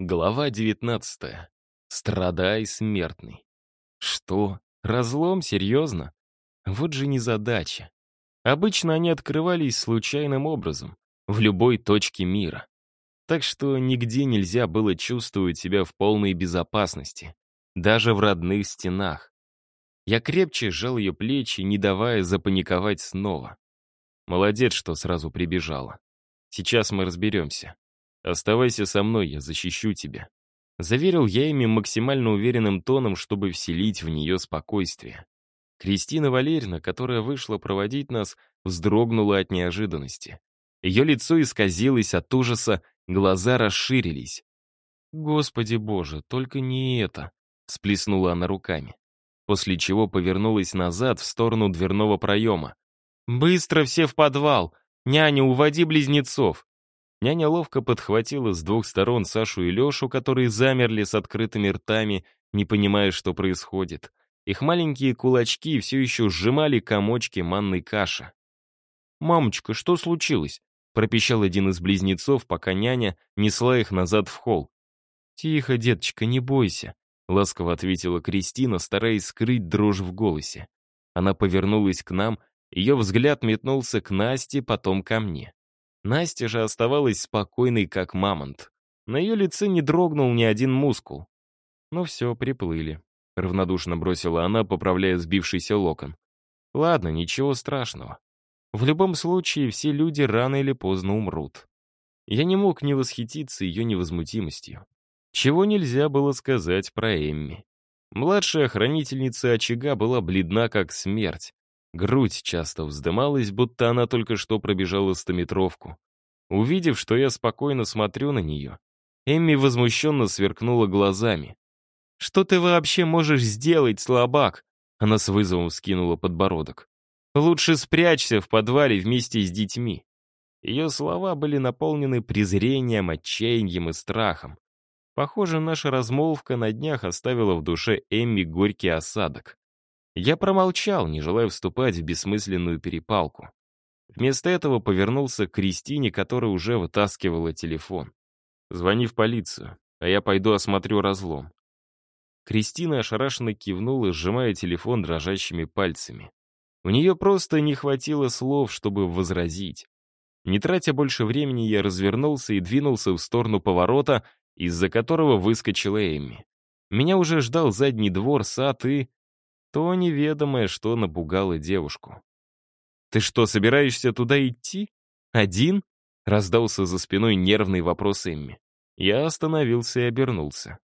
Глава 19. Страдай, смертный. Что? Разлом? Серьезно? Вот же незадача. Обычно они открывались случайным образом, в любой точке мира. Так что нигде нельзя было чувствовать себя в полной безопасности, даже в родных стенах. Я крепче сжал ее плечи, не давая запаниковать снова. Молодец, что сразу прибежала. Сейчас мы разберемся. Оставайся со мной, я защищу тебя. Заверил я ими максимально уверенным тоном, чтобы вселить в нее спокойствие. Кристина Валерьевна, которая вышла проводить нас, вздрогнула от неожиданности. Ее лицо исказилось от ужаса, глаза расширились. «Господи боже, только не это!» — сплеснула она руками. После чего повернулась назад в сторону дверного проема. «Быстро все в подвал! Няня, уводи близнецов!» Няня ловко подхватила с двух сторон Сашу и Лешу, которые замерли с открытыми ртами, не понимая, что происходит. Их маленькие кулачки все еще сжимали комочки манной каши. «Мамочка, что случилось?» пропищал один из близнецов, пока няня несла их назад в холл. «Тихо, деточка, не бойся», — ласково ответила Кристина, стараясь скрыть дрожь в голосе. Она повернулась к нам, ее взгляд метнулся к Насте, потом ко мне. Настя же оставалась спокойной, как мамонт. На ее лице не дрогнул ни один мускул. «Ну все, приплыли», — равнодушно бросила она, поправляя сбившийся локон. «Ладно, ничего страшного. В любом случае, все люди рано или поздно умрут. Я не мог не восхититься ее невозмутимостью. Чего нельзя было сказать про Эмми. Младшая хранительница очага была бледна, как смерть. Грудь часто вздымалась, будто она только что пробежала стометровку. Увидев, что я спокойно смотрю на нее, Эмми возмущенно сверкнула глазами. «Что ты вообще можешь сделать, слабак?» Она с вызовом скинула подбородок. Лучше спрячься в подвале вместе с детьми. Ее слова были наполнены презрением, отчаянием и страхом. Похоже, наша размолвка на днях оставила в душе Эмми горький осадок. Я промолчал, не желая вступать в бессмысленную перепалку. Вместо этого повернулся к Кристине, которая уже вытаскивала телефон. «Звони в полицию, а я пойду осмотрю разлом». Кристина ошарашенно кивнула, сжимая телефон дрожащими пальцами. У нее просто не хватило слов, чтобы возразить. Не тратя больше времени, я развернулся и двинулся в сторону поворота, из-за которого выскочила Эмми. Меня уже ждал задний двор, сад и... То неведомое, что напугало девушку. «Ты что, собираешься туда идти? Один?» — раздался за спиной нервный вопрос Эмми. Я остановился и обернулся.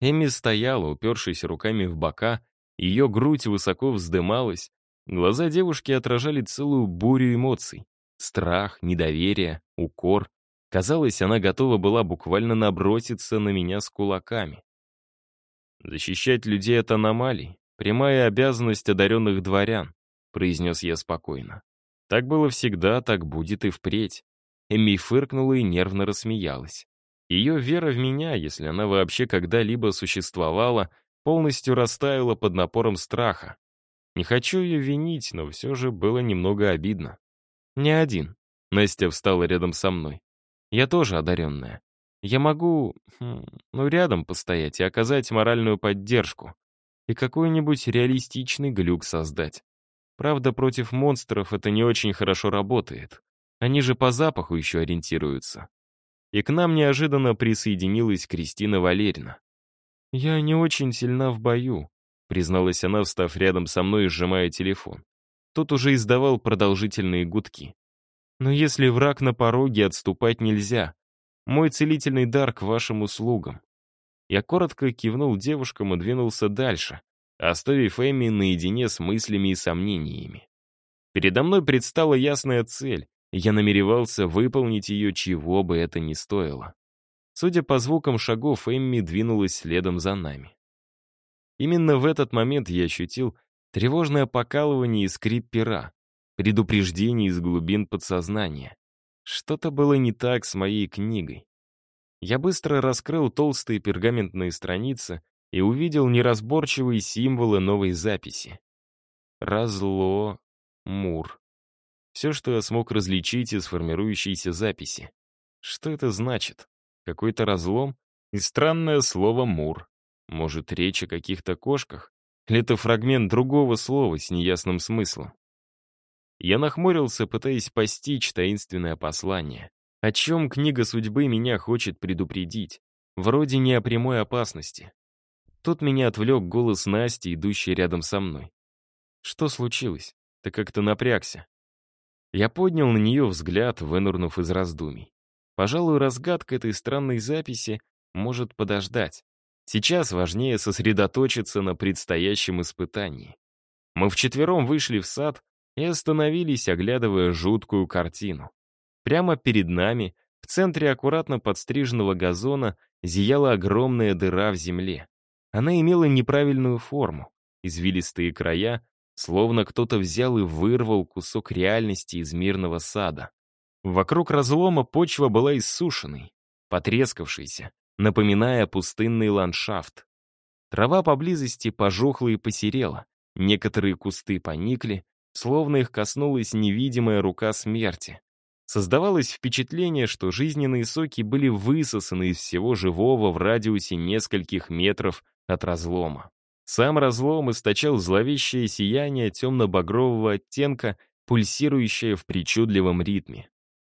Эмми стояла, упершись руками в бока, ее грудь высоко вздымалась, Глаза девушки отражали целую бурю эмоций. Страх, недоверие, укор. Казалось, она готова была буквально наброситься на меня с кулаками. «Защищать людей от аномалий — прямая обязанность одаренных дворян», — произнес я спокойно. «Так было всегда, так будет и впредь». Эми фыркнула и нервно рассмеялась. Ее вера в меня, если она вообще когда-либо существовала, полностью растаяла под напором страха. Не хочу ее винить, но все же было немного обидно. Не один. Настя встала рядом со мной. Я тоже одаренная. Я могу, хм, ну, рядом постоять и оказать моральную поддержку. И какой-нибудь реалистичный глюк создать. Правда, против монстров это не очень хорошо работает. Они же по запаху еще ориентируются. И к нам неожиданно присоединилась Кристина Валерьевна. Я не очень сильна в бою, призналась она, встав рядом со мной и сжимая телефон. Тот уже издавал продолжительные гудки. «Но если враг на пороге, отступать нельзя. Мой целительный дар к вашим услугам». Я коротко кивнул девушкам и двинулся дальше, оставив Эми наедине с мыслями и сомнениями. Передо мной предстала ясная цель, я намеревался выполнить ее, чего бы это ни стоило. Судя по звукам шагов, Эмми двинулась следом за нами. Именно в этот момент я ощутил тревожное покалывание и скрип пера, предупреждение из глубин подсознания. Что-то было не так с моей книгой. Я быстро раскрыл толстые пергаментные страницы и увидел неразборчивые символы новой записи. Разло, Мур. Все, что я смог различить из формирующейся записи. Что это значит? Какой-то разлом? И странное слово «мур». Может, речь о каких-то кошках? Или это фрагмент другого слова с неясным смыслом? Я нахмурился, пытаясь постичь таинственное послание. О чем книга судьбы меня хочет предупредить? Вроде не о прямой опасности. Тут меня отвлек голос Насти, идущей рядом со мной. Что случилось? Ты как-то напрягся. Я поднял на нее взгляд, вынурнув из раздумий. Пожалуй, разгадка этой странной записи может подождать. Сейчас важнее сосредоточиться на предстоящем испытании. Мы вчетвером вышли в сад и остановились, оглядывая жуткую картину. Прямо перед нами, в центре аккуратно подстриженного газона, зияла огромная дыра в земле. Она имела неправильную форму, извилистые края, словно кто-то взял и вырвал кусок реальности из мирного сада. Вокруг разлома почва была иссушенной, потрескавшейся, напоминая пустынный ландшафт. Трава поблизости пожухла и посерела, некоторые кусты поникли, словно их коснулась невидимая рука смерти. Создавалось впечатление, что жизненные соки были высосаны из всего живого в радиусе нескольких метров от разлома. Сам разлом источал зловещее сияние темно-багрового оттенка, пульсирующее в причудливом ритме.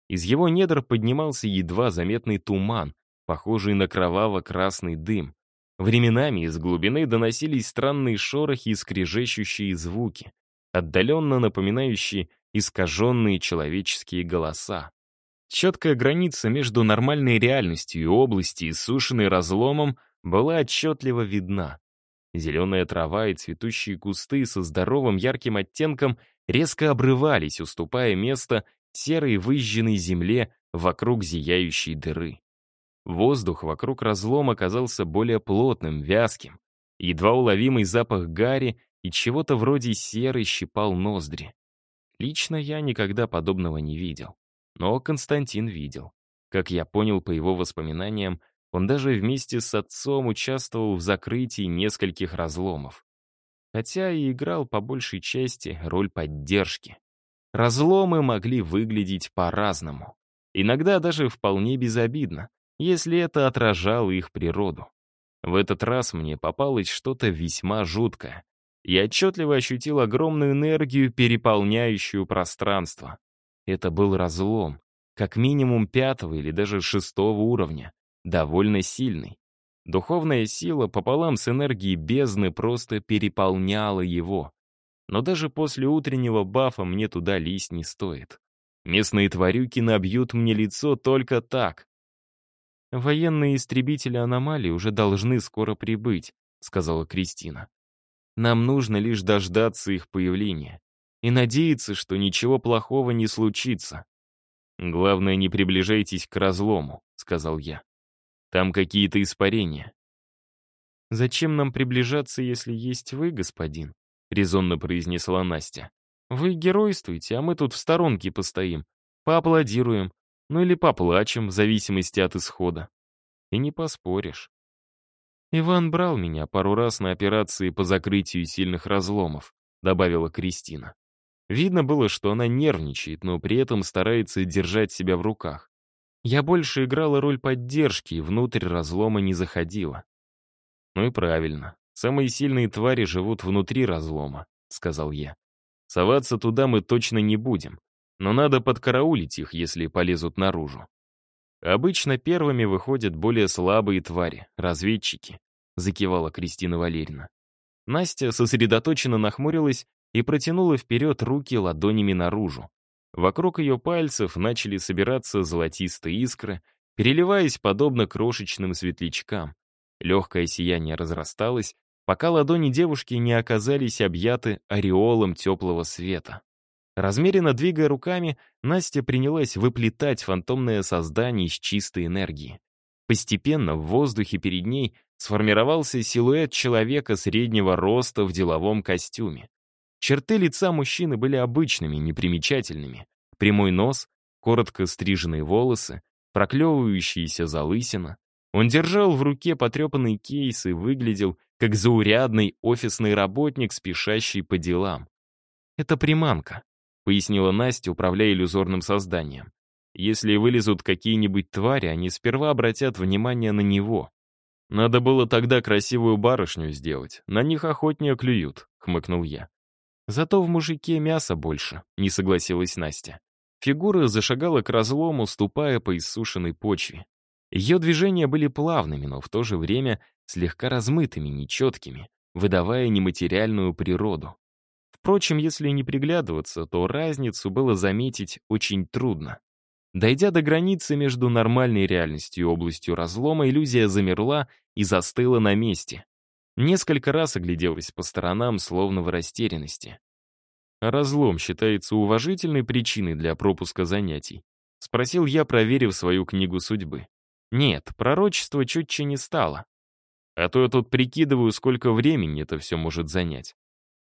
Из его недр поднимался едва заметный туман, похожий на кроваво-красный дым. Временами из глубины доносились странные шорохи и скрежещущие звуки, отдаленно напоминающие искаженные человеческие голоса. Четкая граница между нормальной реальностью и областью, иссушенной разломом, была отчетливо видна. Зеленая трава и цветущие кусты со здоровым ярким оттенком резко обрывались, уступая место серой выжженной земле вокруг зияющей дыры. Воздух вокруг разлома казался более плотным, вязким. Едва уловимый запах гари и чего-то вроде серы щипал ноздри. Лично я никогда подобного не видел. Но Константин видел. Как я понял по его воспоминаниям, он даже вместе с отцом участвовал в закрытии нескольких разломов. Хотя и играл по большей части роль поддержки. Разломы могли выглядеть по-разному. Иногда даже вполне безобидно если это отражало их природу. В этот раз мне попалось что-то весьма жуткое. Я отчетливо ощутил огромную энергию, переполняющую пространство. Это был разлом, как минимум пятого или даже шестого уровня, довольно сильный. Духовная сила пополам с энергией бездны просто переполняла его. Но даже после утреннего бафа мне туда лезть не стоит. Местные тварюки набьют мне лицо только так, «Военные истребители аномалий уже должны скоро прибыть», — сказала Кристина. «Нам нужно лишь дождаться их появления и надеяться, что ничего плохого не случится». «Главное, не приближайтесь к разлому», — сказал я. «Там какие-то испарения». «Зачем нам приближаться, если есть вы, господин?» — резонно произнесла Настя. «Вы геройствуете, а мы тут в сторонке постоим, поаплодируем, ну или поплачем, в зависимости от исхода. И не поспоришь. Иван брал меня пару раз на операции по закрытию сильных разломов, добавила Кристина. Видно было, что она нервничает, но при этом старается держать себя в руках. Я больше играла роль поддержки и внутрь разлома не заходила. Ну и правильно. Самые сильные твари живут внутри разлома, сказал я. Соваться туда мы точно не будем но надо подкараулить их, если полезут наружу. Обычно первыми выходят более слабые твари, разведчики, закивала Кристина Валерьевна. Настя сосредоточенно нахмурилась и протянула вперед руки ладонями наружу. Вокруг ее пальцев начали собираться золотистые искры, переливаясь подобно крошечным светлячкам. Легкое сияние разрасталось, пока ладони девушки не оказались объяты ореолом теплого света. Размеренно двигая руками, Настя принялась выплетать фантомное создание из чистой энергии. Постепенно в воздухе перед ней сформировался силуэт человека среднего роста в деловом костюме. Черты лица мужчины были обычными, непримечательными. Прямой нос, коротко стриженные волосы, проклевывающаяся залысина. Он держал в руке потрепанный кейс и выглядел как заурядный офисный работник, спешащий по делам. Это приманка пояснила Настя, управляя иллюзорным созданием. Если вылезут какие-нибудь твари, они сперва обратят внимание на него. Надо было тогда красивую барышню сделать, на них охотнее клюют, хмыкнул я. Зато в мужике мяса больше, не согласилась Настя. Фигура зашагала к разлому, ступая по иссушенной почве. Ее движения были плавными, но в то же время слегка размытыми, нечеткими, выдавая нематериальную природу. Впрочем, если не приглядываться, то разницу было заметить очень трудно. Дойдя до границы между нормальной реальностью и областью разлома, иллюзия замерла и застыла на месте. Несколько раз огляделась по сторонам, словно в растерянности. разлом считается уважительной причиной для пропуска занятий? Спросил я, проверив свою книгу судьбы. Нет, пророчество четче не стало. А то я тут прикидываю, сколько времени это все может занять.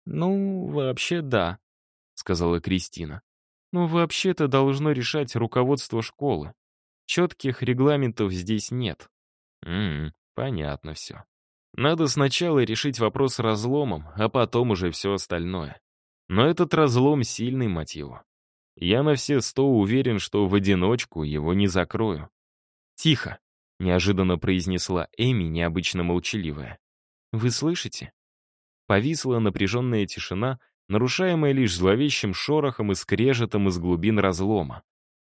«Ну, вообще да», — сказала Кристина. «Но вообще-то должно решать руководство школы. Четких регламентов здесь нет». «М-м, понятно все. Надо сначала решить вопрос разломом, а потом уже все остальное. Но этот разлом сильный мотив. Я на все сто уверен, что в одиночку его не закрою. «Тихо», — неожиданно произнесла Эми, необычно молчаливая. «Вы слышите?» Повисла напряженная тишина, нарушаемая лишь зловещим шорохом и скрежетом из глубин разлома.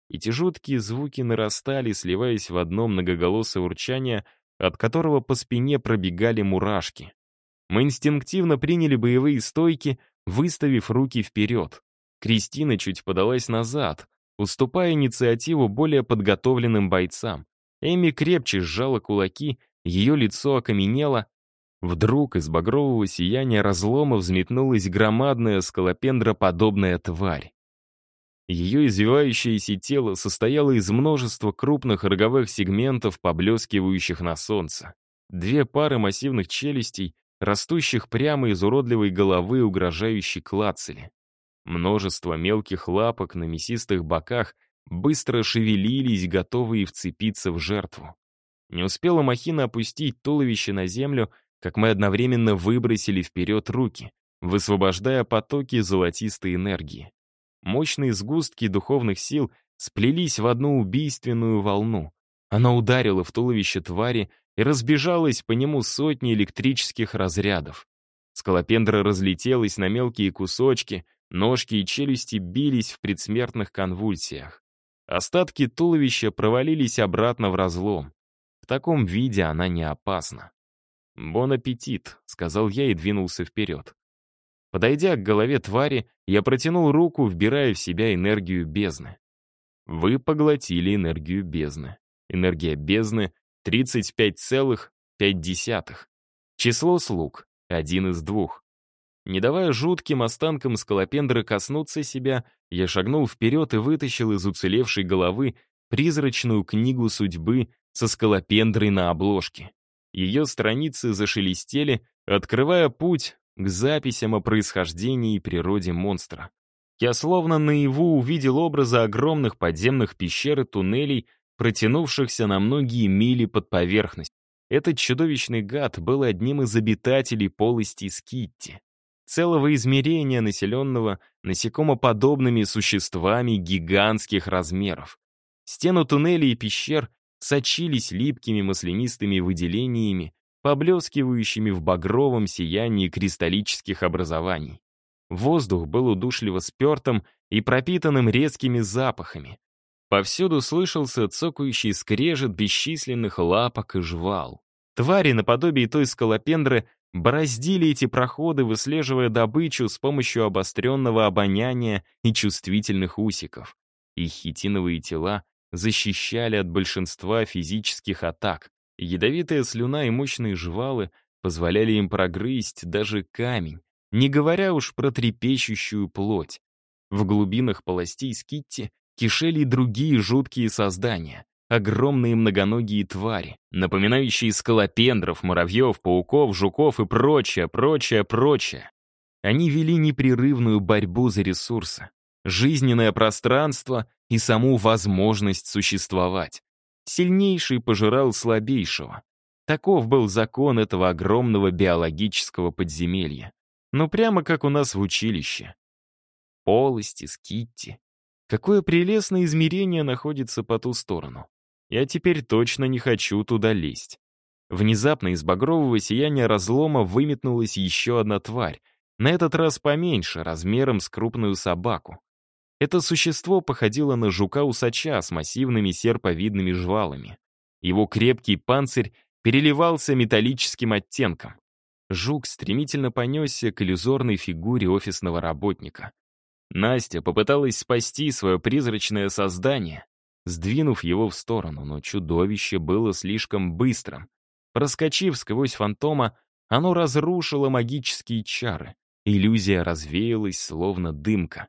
Эти жуткие звуки нарастали, сливаясь в одно многоголосое урчание, от которого по спине пробегали мурашки. Мы инстинктивно приняли боевые стойки, выставив руки вперед. Кристина чуть подалась назад, уступая инициативу более подготовленным бойцам. Эми крепче сжала кулаки, ее лицо окаменело, Вдруг из багрового сияния разлома взметнулась громадная скалопендроподобная тварь. Ее извивающееся тело состояло из множества крупных роговых сегментов, поблескивающих на солнце. Две пары массивных челюстей, растущих прямо из уродливой головы, угрожающей клацали. Множество мелких лапок на мясистых боках быстро шевелились, готовые вцепиться в жертву. Не успела махина опустить туловище на землю, как мы одновременно выбросили вперед руки, высвобождая потоки золотистой энергии. Мощные сгустки духовных сил сплелись в одну убийственную волну. Она ударила в туловище твари и разбежалась по нему сотни электрических разрядов. Скалопендра разлетелась на мелкие кусочки, ножки и челюсти бились в предсмертных конвульсиях. Остатки туловища провалились обратно в разлом. В таком виде она не опасна. «Бон аппетит», — сказал я и двинулся вперед. Подойдя к голове твари, я протянул руку, вбирая в себя энергию бездны. Вы поглотили энергию бездны. Энергия бездны — 35,5. Число слуг — один из двух. Не давая жутким останкам скалопендры коснуться себя, я шагнул вперед и вытащил из уцелевшей головы призрачную книгу судьбы со скалопендрой на обложке. Ее страницы зашелестели, открывая путь к записям о происхождении и природе монстра. Я словно наяву увидел образы огромных подземных пещер и туннелей, протянувшихся на многие мили под поверхность. Этот чудовищный гад был одним из обитателей полости Скитти, целого измерения, населенного насекомоподобными существами гигантских размеров. Стену туннелей и пещер сочились липкими маслянистыми выделениями, поблескивающими в багровом сиянии кристаллических образований. Воздух был удушливо спертым и пропитанным резкими запахами. Повсюду слышался цокающий скрежет бесчисленных лапок и жвал. Твари наподобие той скалопендры бороздили эти проходы, выслеживая добычу с помощью обостренного обоняния и чувствительных усиков. Их хитиновые тела защищали от большинства физических атак. Ядовитая слюна и мощные жвалы позволяли им прогрызть даже камень, не говоря уж про трепещущую плоть. В глубинах полостей Скитти кишели и другие жуткие создания, огромные многоногие твари, напоминающие скалопендров, муравьев, пауков, жуков и прочее, прочее, прочее. Они вели непрерывную борьбу за ресурсы, жизненное пространство и саму возможность существовать. Сильнейший пожирал слабейшего. Таков был закон этого огромного биологического подземелья. Ну прямо как у нас в училище. Полости, скитти. Какое прелестное измерение находится по ту сторону. Я теперь точно не хочу туда лезть. Внезапно из багрового сияния разлома выметнулась еще одна тварь, на этот раз поменьше, размером с крупную собаку. Это существо походило на жука-усача с массивными серповидными жвалами. Его крепкий панцирь переливался металлическим оттенком. Жук стремительно понесся к иллюзорной фигуре офисного работника. Настя попыталась спасти свое призрачное создание, сдвинув его в сторону, но чудовище было слишком быстрым. Проскочив сквозь фантома, оно разрушило магические чары. Иллюзия развеялась, словно дымка.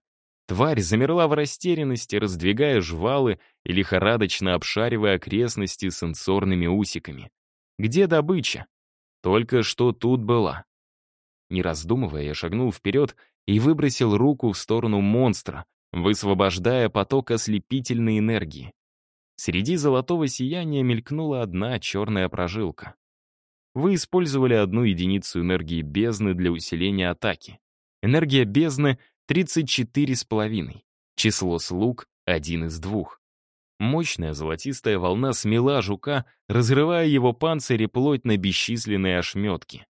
Тварь замерла в растерянности, раздвигая жвалы и лихорадочно обшаривая окрестности сенсорными усиками. Где добыча? Только что тут была. Не раздумывая, я шагнул вперед и выбросил руку в сторону монстра, высвобождая поток ослепительной энергии. Среди золотого сияния мелькнула одна черная прожилка. Вы использовали одну единицу энергии бездны для усиления атаки. Энергия бездны — 34,5. Число слуг — один из двух. Мощная золотистая волна смела жука, разрывая его панцирь и плоть на бесчисленные ошметки.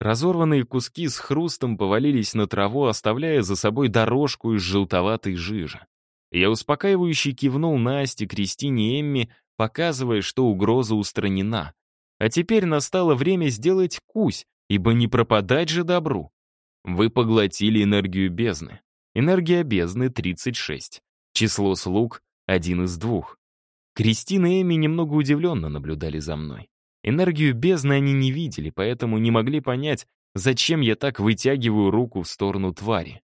Разорванные куски с хрустом повалились на траву, оставляя за собой дорожку из желтоватой жижи. Я успокаивающе кивнул Насте, Кристине и Эмми, показывая, что угроза устранена. А теперь настало время сделать кусь, ибо не пропадать же добру. Вы поглотили энергию бездны. Энергия бездны — 36. Число слуг — один из двух. Кристина и Эми немного удивленно наблюдали за мной. Энергию бездны они не видели, поэтому не могли понять, зачем я так вытягиваю руку в сторону твари.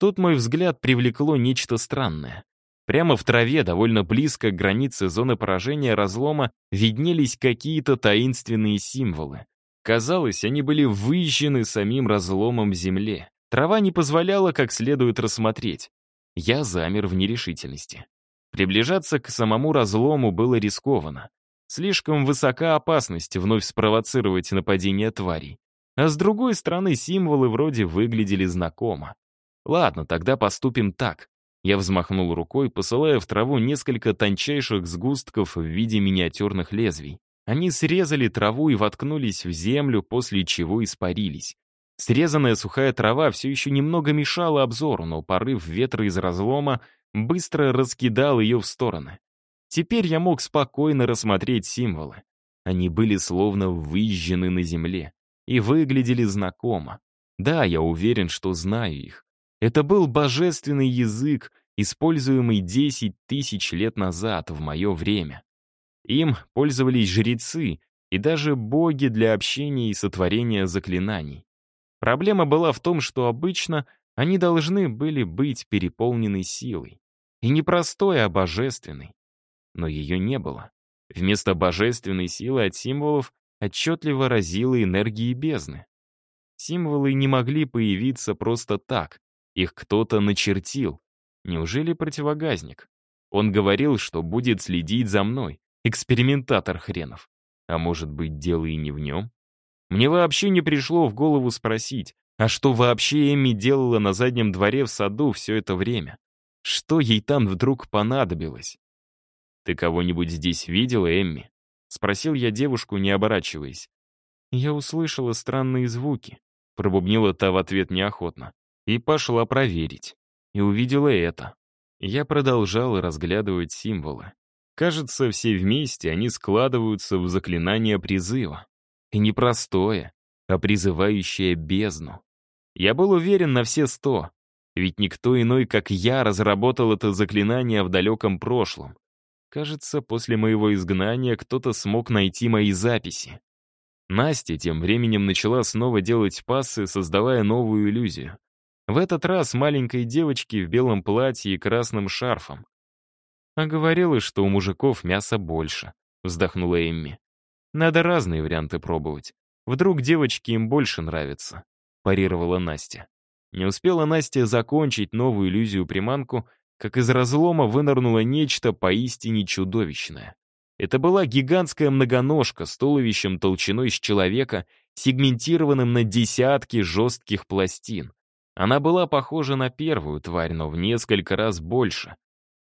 Тут мой взгляд привлекло нечто странное. Прямо в траве, довольно близко к границе зоны поражения разлома, виднелись какие-то таинственные символы. Казалось, они были выжжены самим разломом земле. Трава не позволяла как следует рассмотреть. Я замер в нерешительности. Приближаться к самому разлому было рискованно. Слишком высока опасность вновь спровоцировать нападение тварей. А с другой стороны, символы вроде выглядели знакомо. Ладно, тогда поступим так. Я взмахнул рукой, посылая в траву несколько тончайших сгустков в виде миниатюрных лезвий. Они срезали траву и воткнулись в землю, после чего испарились. Срезанная сухая трава все еще немного мешала обзору, но порыв ветра из разлома быстро раскидал ее в стороны. Теперь я мог спокойно рассмотреть символы. Они были словно выжжены на земле и выглядели знакомо. Да, я уверен, что знаю их. Это был божественный язык, используемый 10 тысяч лет назад, в мое время. Им пользовались жрецы и даже боги для общения и сотворения заклинаний. Проблема была в том, что обычно они должны были быть переполнены силой. И не простой, а божественной но ее не было. Вместо божественной силы от символов отчетливо разило энергии бездны. Символы не могли появиться просто так, их кто-то начертил. Неужели противогазник? Он говорил, что будет следить за мной, экспериментатор хренов. А может быть, дело и не в нем? Мне вообще не пришло в голову спросить, а что вообще Эми делала на заднем дворе в саду все это время? Что ей там вдруг понадобилось? «Ты кого-нибудь здесь видела, Эмми?» — спросил я девушку, не оборачиваясь. «Я услышала странные звуки», — пробубнила та в ответ неохотно, и пошла проверить. И увидела это. Я продолжал разглядывать символы. Кажется, все вместе они складываются в заклинание призыва. И не простое, а призывающее бездну. Я был уверен на все сто, ведь никто иной, как я, разработал это заклинание в далеком прошлом. Кажется, после моего изгнания кто-то смог найти мои записи. Настя тем временем начала снова делать пассы, создавая новую иллюзию. В этот раз маленькой девочки в белом платье и красным шарфом. «А говорила, что у мужиков мяса больше», — вздохнула Эмми. «Надо разные варианты пробовать. Вдруг девочки им больше нравятся», — парировала Настя. Не успела Настя закончить новую иллюзию-приманку, как из разлома вынырнуло нечто поистине чудовищное. Это была гигантская многоножка с туловищем толщиной с человека, сегментированным на десятки жестких пластин. Она была похожа на первую тварь, но в несколько раз больше.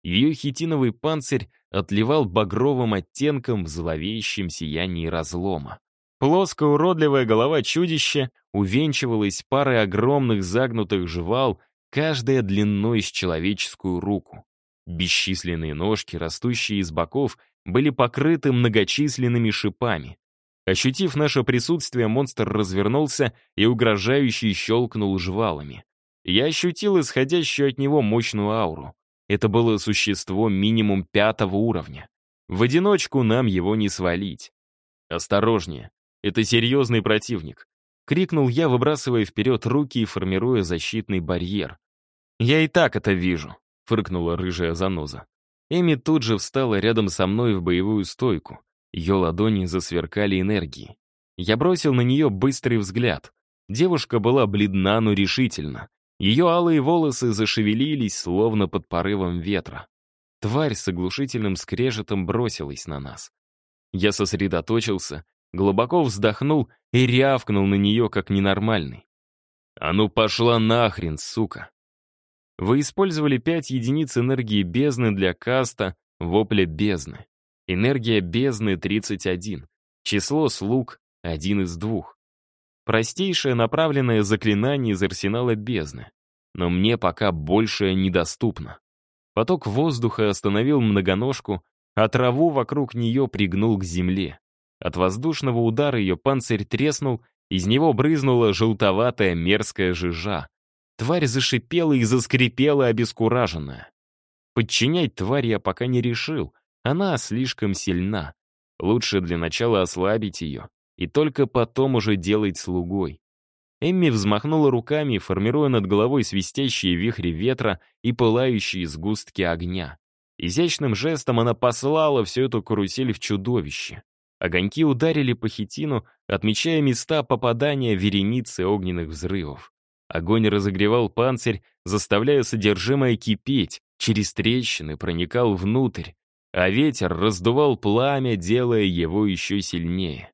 Ее хитиновый панцирь отливал багровым оттенком в зловещем сиянии разлома. Плоская уродливая голова чудища увенчивалась парой огромных загнутых жвал, каждая длиной с человеческую руку. Бесчисленные ножки, растущие из боков, были покрыты многочисленными шипами. Ощутив наше присутствие, монстр развернулся и угрожающе щелкнул жвалами. Я ощутил исходящую от него мощную ауру. Это было существо минимум пятого уровня. В одиночку нам его не свалить. «Осторожнее, это серьезный противник», — крикнул я, выбрасывая вперед руки и формируя защитный барьер. «Я и так это вижу», — фыркнула рыжая заноза. Эми тут же встала рядом со мной в боевую стойку. Ее ладони засверкали энергией. Я бросил на нее быстрый взгляд. Девушка была бледна, но решительна. Ее алые волосы зашевелились, словно под порывом ветра. Тварь с оглушительным скрежетом бросилась на нас. Я сосредоточился, глубоко вздохнул и рявкнул на нее, как ненормальный. «А ну пошла нахрен, сука!» Вы использовали 5 единиц энергии бездны для каста «Вопля бездны». Энергия бездны — 31. Число слуг — один из двух. Простейшее направленное заклинание из арсенала бездны. Но мне пока большее недоступно. Поток воздуха остановил многоножку, а траву вокруг нее пригнул к земле. От воздушного удара ее панцирь треснул, из него брызнула желтоватая мерзкая жижа. Тварь зашипела и заскрипела обескураженная. Подчинять тварь я пока не решил, она слишком сильна. Лучше для начала ослабить ее, и только потом уже делать слугой. Эмми взмахнула руками, формируя над головой свистящие вихри ветра и пылающие сгустки огня. Изящным жестом она послала всю эту карусель в чудовище. Огоньки ударили по хитину, отмечая места попадания вереницы огненных взрывов. Огонь разогревал панцирь, заставляя содержимое кипеть, через трещины проникал внутрь, а ветер раздувал пламя, делая его еще сильнее.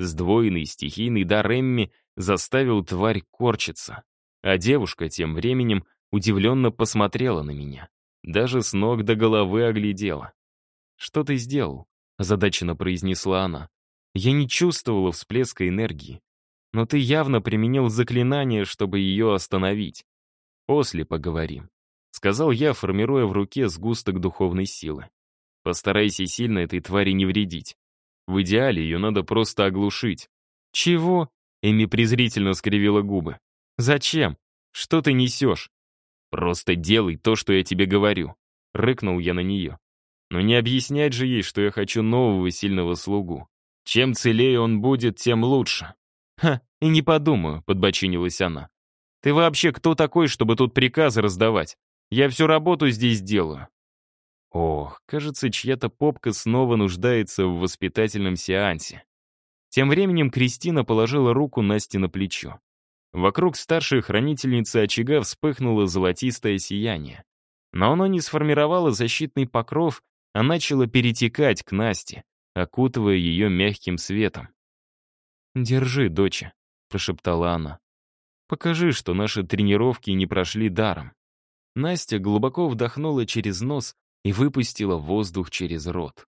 Сдвоенный стихийный дар Эмми заставил тварь корчиться. А девушка тем временем удивленно посмотрела на меня. Даже с ног до головы оглядела. «Что ты сделал?» — озадаченно произнесла она. «Я не чувствовала всплеска энергии. Но ты явно применил заклинание, чтобы ее остановить. После поговорим», — сказал я, формируя в руке сгусток духовной силы. «Постарайся сильно этой твари не вредить. В идеале ее надо просто оглушить». «Чего?» Эми презрительно скривила губы. «Зачем? Что ты несешь?» «Просто делай то, что я тебе говорю», — рыкнул я на нее. «Но не объяснять же ей, что я хочу нового сильного слугу. Чем целее он будет, тем лучше». «Ха, и не подумаю», — подбочинилась она. «Ты вообще кто такой, чтобы тут приказы раздавать? Я всю работу здесь делаю». Ох, кажется, чья-то попка снова нуждается в воспитательном сеансе. Тем временем Кристина положила руку Насте на плечо. Вокруг старшей хранительницы очага вспыхнуло золотистое сияние. Но оно не сформировало защитный покров, а начало перетекать к Насте, окутывая ее мягким светом. «Держи, доча», — прошептала она. «Покажи, что наши тренировки не прошли даром». Настя глубоко вдохнула через нос и выпустила воздух через рот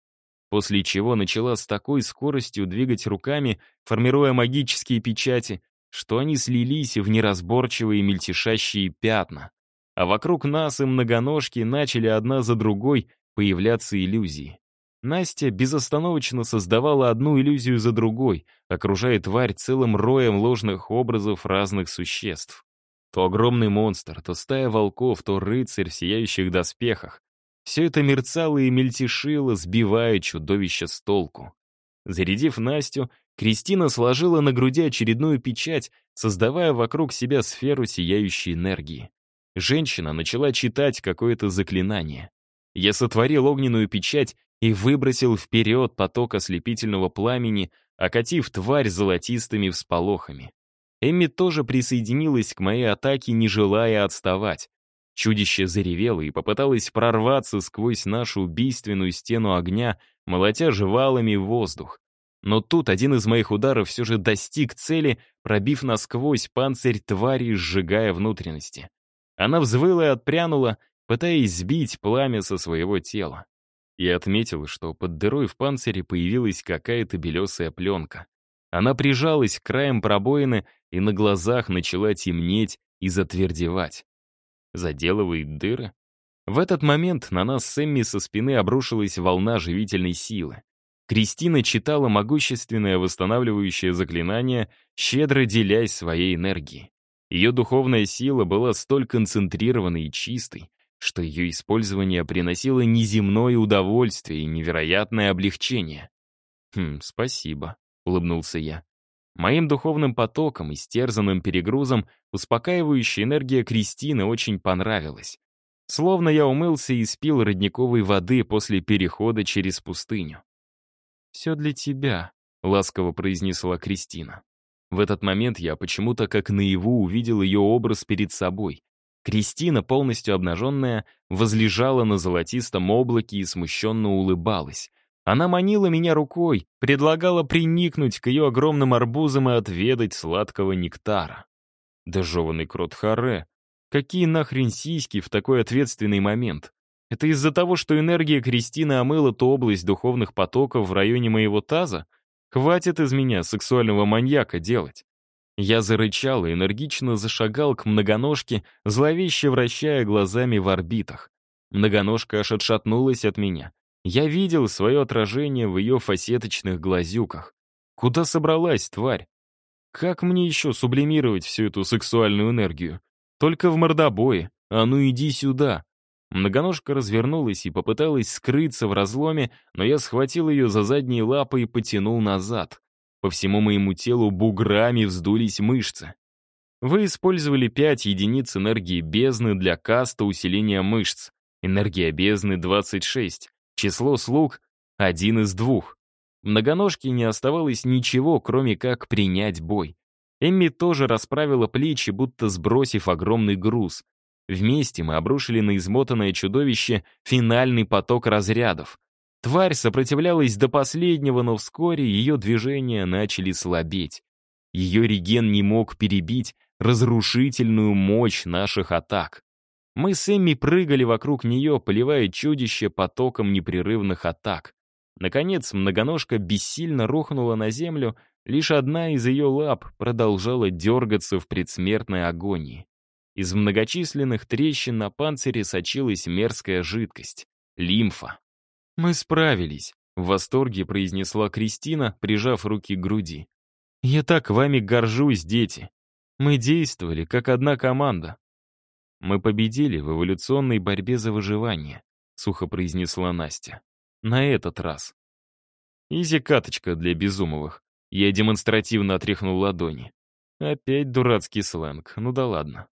после чего начала с такой скоростью двигать руками, формируя магические печати, что они слились в неразборчивые мельтешащие пятна. А вокруг нас и многоножки начали одна за другой появляться иллюзии. Настя безостановочно создавала одну иллюзию за другой, окружая тварь целым роем ложных образов разных существ. То огромный монстр, то стая волков, то рыцарь в сияющих доспехах, все это мерцало и мельтешило, сбивая чудовище с толку. Зарядив Настю, Кристина сложила на груди очередную печать, создавая вокруг себя сферу сияющей энергии. Женщина начала читать какое-то заклинание. Я сотворил огненную печать и выбросил вперед поток ослепительного пламени, окатив тварь золотистыми всполохами. Эмми тоже присоединилась к моей атаке, не желая отставать. Чудище заревело и попыталось прорваться сквозь нашу убийственную стену огня, молотя жевалами воздух. Но тут один из моих ударов все же достиг цели, пробив насквозь панцирь твари, сжигая внутренности. Она взвыла и отпрянула, пытаясь сбить пламя со своего тела. Я отметил, что под дырой в панцире появилась какая-то белесая пленка. Она прижалась к краям пробоины и на глазах начала темнеть и затвердевать. Заделывает дыры? В этот момент на нас с Эмми со спины обрушилась волна живительной силы. Кристина читала могущественное восстанавливающее заклинание, щедро делясь своей энергией. Ее духовная сила была столь концентрированной и чистой, что ее использование приносило неземное удовольствие и невероятное облегчение. «Хм, спасибо», — улыбнулся я. Моим духовным потоком и стерзанным перегрузом успокаивающая энергия Кристины очень понравилась. Словно я умылся и спил родниковой воды после перехода через пустыню. «Все для тебя», — ласково произнесла Кристина. В этот момент я почему-то как наяву увидел ее образ перед собой. Кристина, полностью обнаженная, возлежала на золотистом облаке и смущенно улыбалась. Она манила меня рукой, предлагала приникнуть к ее огромным арбузам и отведать сладкого нектара. Да жеванный крот Харе. Какие нахрен сиськи в такой ответственный момент? Это из-за того, что энергия Кристины омыла ту область духовных потоков в районе моего таза? Хватит из меня сексуального маньяка делать. Я зарычал и энергично зашагал к многоножке, зловеще вращая глазами в орбитах. Многоножка аж отшатнулась от меня. Я видел свое отражение в ее фасеточных глазюках. Куда собралась, тварь? Как мне еще сублимировать всю эту сексуальную энергию? Только в мордобое. А ну иди сюда. Многоножка развернулась и попыталась скрыться в разломе, но я схватил ее за задние лапы и потянул назад. По всему моему телу буграми вздулись мышцы. Вы использовали 5 единиц энергии бездны для каста усиления мышц. Энергия бездны 26. Число слуг — один из двух. Многоножке не оставалось ничего, кроме как принять бой. Эмми тоже расправила плечи, будто сбросив огромный груз. Вместе мы обрушили на измотанное чудовище финальный поток разрядов. Тварь сопротивлялась до последнего, но вскоре ее движения начали слабеть. Ее реген не мог перебить разрушительную мощь наших атак. Мы с Эмми прыгали вокруг нее, поливая чудище потоком непрерывных атак. Наконец, многоножка бессильно рухнула на землю, лишь одна из ее лап продолжала дергаться в предсмертной агонии. Из многочисленных трещин на панцире сочилась мерзкая жидкость — лимфа. «Мы справились», — в восторге произнесла Кристина, прижав руки к груди. «Я так вами горжусь, дети. Мы действовали, как одна команда». «Мы победили в эволюционной борьбе за выживание», — сухо произнесла Настя. «На этот раз». «Изи каточка для безумовых». Я демонстративно отряхнул ладони. Опять дурацкий сленг, ну да ладно.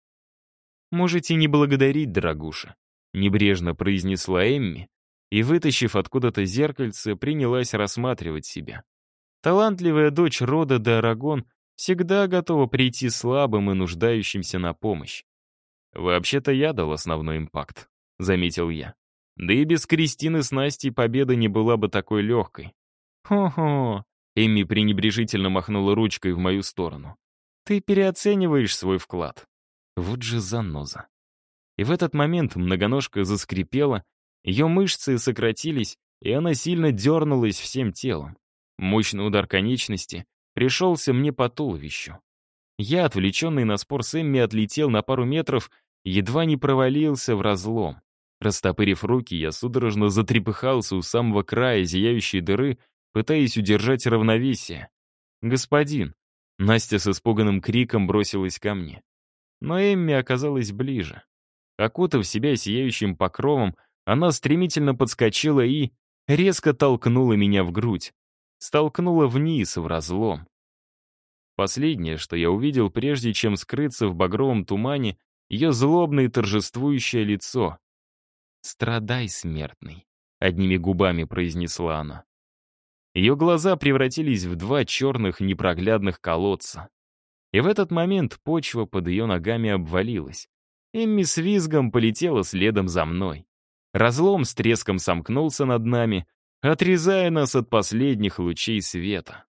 «Можете не благодарить, дорогуша», — небрежно произнесла Эмми и, вытащив откуда-то зеркальце, принялась рассматривать себя. Талантливая дочь рода де Арагон всегда готова прийти слабым и нуждающимся на помощь. «Вообще-то я дал основной импакт», — заметил я. «Да и без Кристины с Настей победа не была бы такой легкой». «Хо-хо», — Эмми пренебрежительно махнула ручкой в мою сторону. «Ты переоцениваешь свой вклад. Вот же заноза. И в этот момент многоножка заскрипела, ее мышцы сократились, и она сильно дернулась всем телом. Мощный удар конечности пришелся мне по туловищу. Я, отвлеченный на спор с Эмми, отлетел на пару метров едва не провалился в разлом. Растопырив руки, я судорожно затрепыхался у самого края зияющей дыры, пытаясь удержать равновесие. «Господин!» Настя с испуганным криком бросилась ко мне. Но Эмми оказалась ближе. Окутав себя сияющим покровом, она стремительно подскочила и резко толкнула меня в грудь. Столкнула вниз, в разлом. Последнее, что я увидел, прежде чем скрыться в багровом тумане, ее злобное торжествующее лицо. «Страдай, смертный», — одними губами произнесла она. Ее глаза превратились в два черных непроглядных колодца. И в этот момент почва под ее ногами обвалилась. Эмми с визгом полетела следом за мной. Разлом с треском сомкнулся над нами, отрезая нас от последних лучей света.